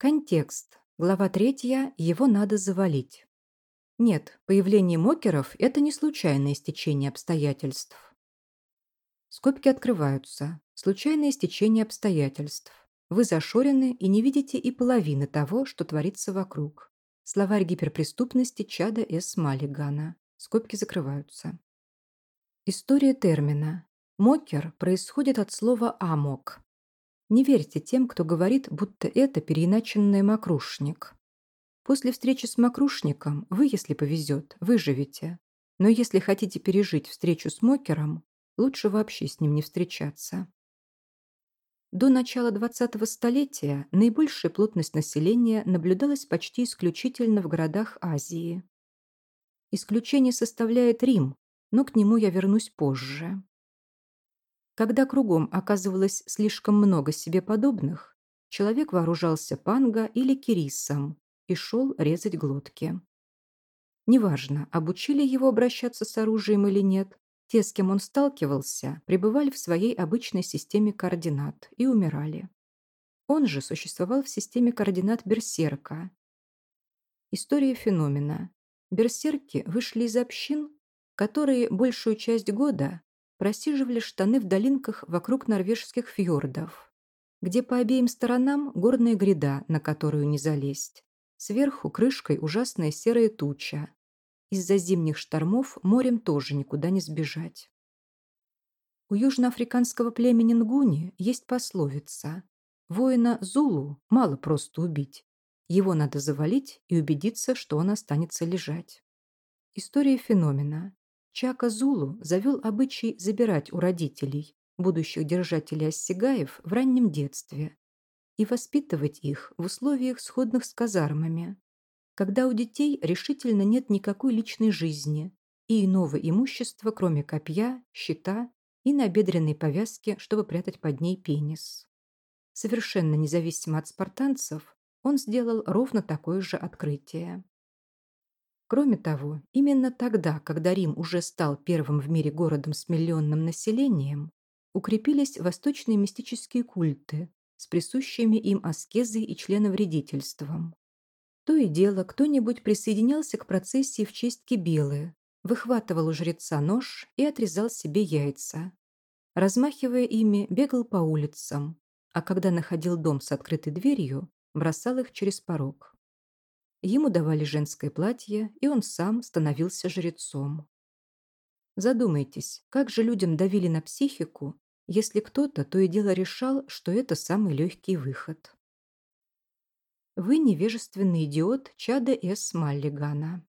Контекст. Глава третья. Его надо завалить. Нет, появление мокеров – это не случайное стечение обстоятельств. Скобки открываются. Случайное стечение обстоятельств. Вы зашорены и не видите и половины того, что творится вокруг. Словарь гиперпреступности Чада С. Маллигана. Скобки закрываются. История термина. Мокер происходит от слова «амок». Не верьте тем, кто говорит, будто это переиначенный мокрушник. После встречи с мокрушником вы, если повезет, выживете. Но если хотите пережить встречу с мокером, лучше вообще с ним не встречаться. До начала 20-го столетия наибольшая плотность населения наблюдалась почти исключительно в городах Азии. Исключение составляет Рим, но к нему я вернусь позже. Когда кругом оказывалось слишком много себе подобных, человек вооружался панго или кирисом и шел резать глотки. Неважно, обучили его обращаться с оружием или нет, те, с кем он сталкивался, пребывали в своей обычной системе координат и умирали. Он же существовал в системе координат Берсерка. История феномена. Берсерки вышли из общин, которые большую часть года просиживали штаны в долинках вокруг норвежских фьордов, где по обеим сторонам горная гряда, на которую не залезть. Сверху крышкой ужасная серая туча. Из-за зимних штормов морем тоже никуда не сбежать. У южноафриканского племени Нгуни есть пословица «Воина Зулу мало просто убить. Его надо завалить и убедиться, что он останется лежать». История феномена. Чака Зулу завел обычай забирать у родителей, будущих держателей оссигаев, в раннем детстве и воспитывать их в условиях, сходных с казармами, когда у детей решительно нет никакой личной жизни и иного имущества, кроме копья, щита и набедренной повязки, чтобы прятать под ней пенис. Совершенно независимо от спартанцев, он сделал ровно такое же открытие. Кроме того, именно тогда, когда Рим уже стал первым в мире городом с миллионным населением, укрепились восточные мистические культы с присущими им аскезой и членовредительством. То и дело, кто-нибудь присоединялся к процессии в честь Кибелы, выхватывал у жреца нож и отрезал себе яйца. Размахивая ими, бегал по улицам, а когда находил дом с открытой дверью, бросал их через порог. Ему давали женское платье, и он сам становился жрецом. Задумайтесь, как же людям давили на психику, если кто-то то и дело решал, что это самый легкий выход. Вы невежественный идиот Чада С. Маллигана.